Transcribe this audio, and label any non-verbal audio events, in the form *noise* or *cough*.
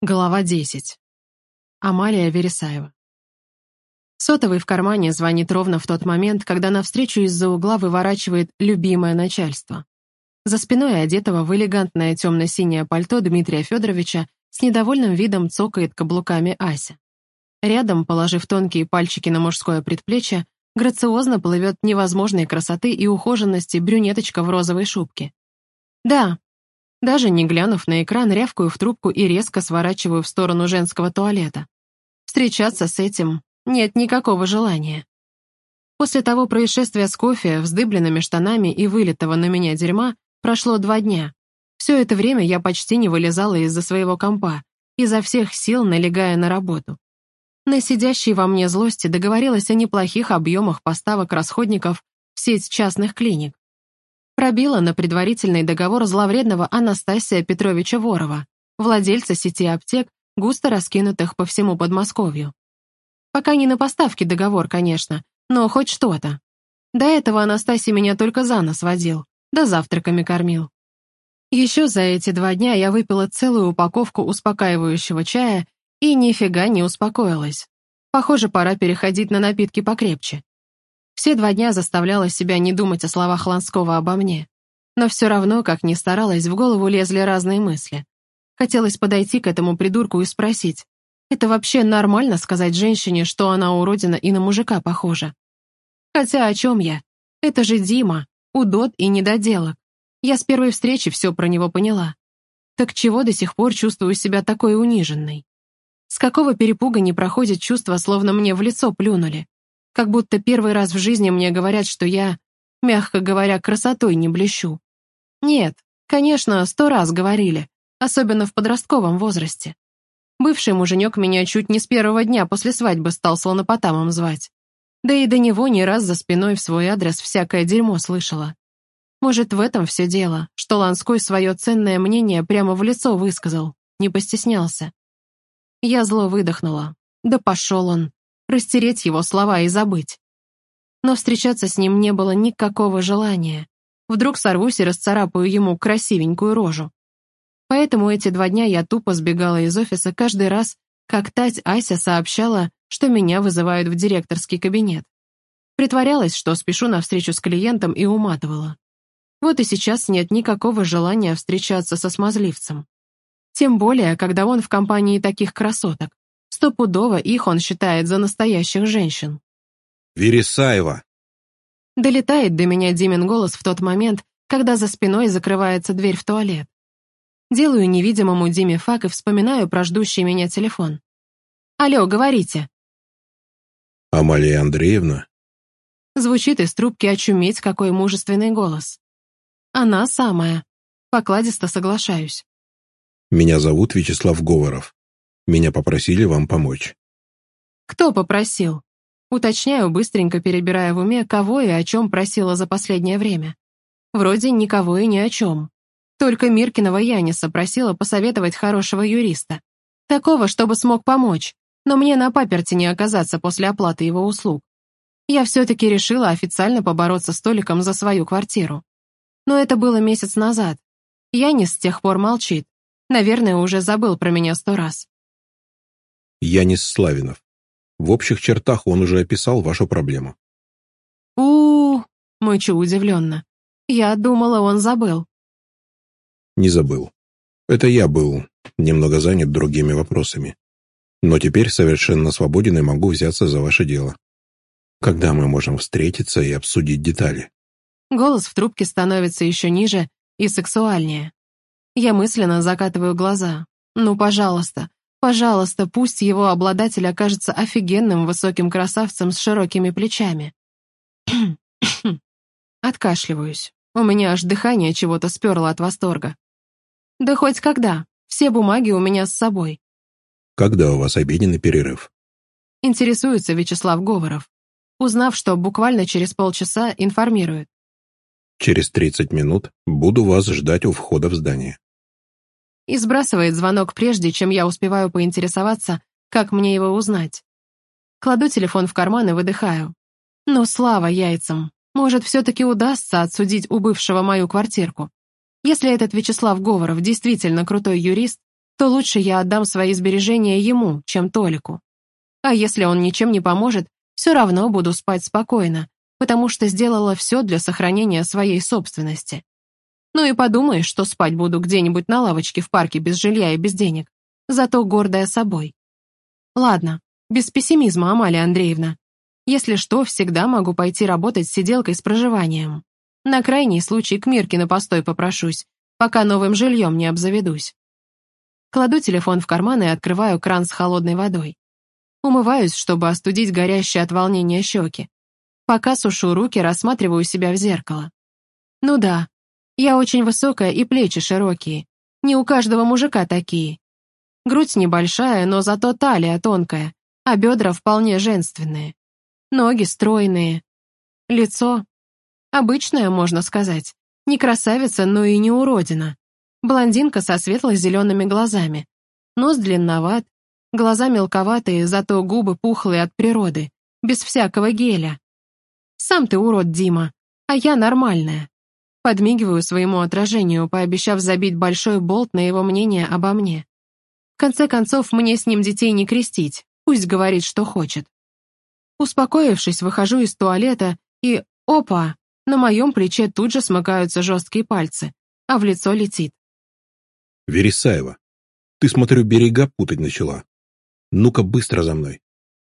Глава 10. Амалия Вересаева. Сотовый в кармане звонит ровно в тот момент, когда навстречу из-за угла выворачивает любимое начальство. За спиной одетого в элегантное темно-синее пальто Дмитрия Федоровича с недовольным видом цокает каблуками Ася. Рядом, положив тонкие пальчики на мужское предплечье, грациозно плывет невозможной красоты и ухоженности брюнеточка в розовой шубке. Да, даже не глянув на экран, рявкаю в трубку и резко сворачиваю в сторону женского туалета. Встречаться с этим нет никакого желания. После того происшествия с кофе, вздыбленными штанами и вылитого на меня дерьма прошло два дня. Все это время я почти не вылезала из-за своего компа, изо всех сил налегая на работу. На сидящей во мне злости договорилась о неплохих объемах поставок расходников в сеть частных клиник пробила на предварительный договор зловредного Анастасия Петровича Ворова, владельца сети аптек, густо раскинутых по всему Подмосковью. Пока не на поставке договор, конечно, но хоть что-то. До этого Анастасий меня только за нос водил, да завтраками кормил. Еще за эти два дня я выпила целую упаковку успокаивающего чая и нифига не успокоилась. Похоже, пора переходить на напитки покрепче. Все два дня заставляла себя не думать о словах Ланского обо мне. Но все равно, как ни старалась, в голову лезли разные мысли. Хотелось подойти к этому придурку и спросить, это вообще нормально сказать женщине, что она уродина и на мужика похожа? Хотя о чем я? Это же Дима, удот и недоделок. Я с первой встречи все про него поняла. Так чего до сих пор чувствую себя такой униженной? С какого перепуга не проходит чувство, словно мне в лицо плюнули? Как будто первый раз в жизни мне говорят, что я, мягко говоря, красотой не блещу. Нет, конечно, сто раз говорили, особенно в подростковом возрасте. Бывший муженек меня чуть не с первого дня после свадьбы стал слонопотамом звать. Да и до него не раз за спиной в свой адрес всякое дерьмо слышала. Может, в этом все дело, что Ланской свое ценное мнение прямо в лицо высказал, не постеснялся. Я зло выдохнула. Да пошел он растереть его слова и забыть. Но встречаться с ним не было никакого желания. Вдруг сорвусь и расцарапаю ему красивенькую рожу. Поэтому эти два дня я тупо сбегала из офиса каждый раз, как Тать Ася сообщала, что меня вызывают в директорский кабинет. Притворялась, что спешу на встречу с клиентом и уматывала. Вот и сейчас нет никакого желания встречаться со смазливцем. Тем более, когда он в компании таких красоток. Стопудово их он считает за настоящих женщин. «Вересаева!» Долетает до меня Димин голос в тот момент, когда за спиной закрывается дверь в туалет. Делаю невидимому Диме фак и вспоминаю про ждущий меня телефон. «Алло, говорите». «Амалия Андреевна?» Звучит из трубки очуметь, какой мужественный голос. Она самая. Покладисто соглашаюсь. «Меня зовут Вячеслав Говоров. Меня попросили вам помочь». «Кто попросил?» Уточняю, быстренько перебирая в уме, кого и о чем просила за последнее время. Вроде никого и ни о чем. Только Миркиного Яниса просила посоветовать хорошего юриста. Такого, чтобы смог помочь, но мне на паперте не оказаться после оплаты его услуг. Я все-таки решила официально побороться с Толиком за свою квартиру. Но это было месяц назад. Янис с тех пор молчит. Наверное, уже забыл про меня сто раз. Янис Славинов. В общих чертах он уже описал вашу проблему. у, -у, -у мычу удивленно. Я думала, он забыл. Не забыл. Это я был немного занят другими вопросами. Но теперь совершенно свободен и могу взяться за ваше дело. Когда мы можем встретиться и обсудить детали? Голос в трубке становится еще ниже и сексуальнее. Я мысленно закатываю глаза. Ну, пожалуйста, Пожалуйста, пусть его обладатель окажется офигенным высоким красавцем с широкими плечами. *clears throat* Откашливаюсь. У меня аж дыхание чего-то сперло от восторга. Да хоть когда. Все бумаги у меня с собой. Когда у вас обеденный перерыв? Интересуется Вячеслав Говоров. Узнав, что буквально через полчаса, информирует. Через 30 минут буду вас ждать у входа в здание и сбрасывает звонок прежде, чем я успеваю поинтересоваться, как мне его узнать. Кладу телефон в карман и выдыхаю. Но слава яйцам. Может, все-таки удастся отсудить у бывшего мою квартирку. Если этот Вячеслав Говоров действительно крутой юрист, то лучше я отдам свои сбережения ему, чем Толику. А если он ничем не поможет, все равно буду спать спокойно, потому что сделала все для сохранения своей собственности. Ну и подумаешь, что спать буду где-нибудь на лавочке в парке без жилья и без денег, зато гордая собой. Ладно, без пессимизма, Амалия Андреевна. Если что, всегда могу пойти работать с сиделкой с проживанием. На крайний случай к Мирке на постой попрошусь, пока новым жильем не обзаведусь. Кладу телефон в карман и открываю кран с холодной водой. Умываюсь, чтобы остудить горящие от волнения щеки. Пока сушу руки, рассматриваю себя в зеркало. Ну да, я очень высокая и плечи широкие. Не у каждого мужика такие. Грудь небольшая, но зато талия тонкая, а бедра вполне женственные. Ноги стройные. Лицо обычное, можно сказать. Не красавица, но и не уродина. Блондинка со светло-зелеными глазами. Нос длинноват, глаза мелковатые, зато губы пухлые от природы, без всякого геля. Сам ты урод, Дима, а я нормальная. Подмигиваю своему отражению, пообещав забить большой болт на его мнение обо мне. В конце концов, мне с ним детей не крестить, пусть говорит, что хочет. Успокоившись, выхожу из туалета и, опа, на моем плече тут же смыкаются жесткие пальцы, а в лицо летит. Вересаева, ты, смотрю, берега путать начала. Ну-ка быстро за мной.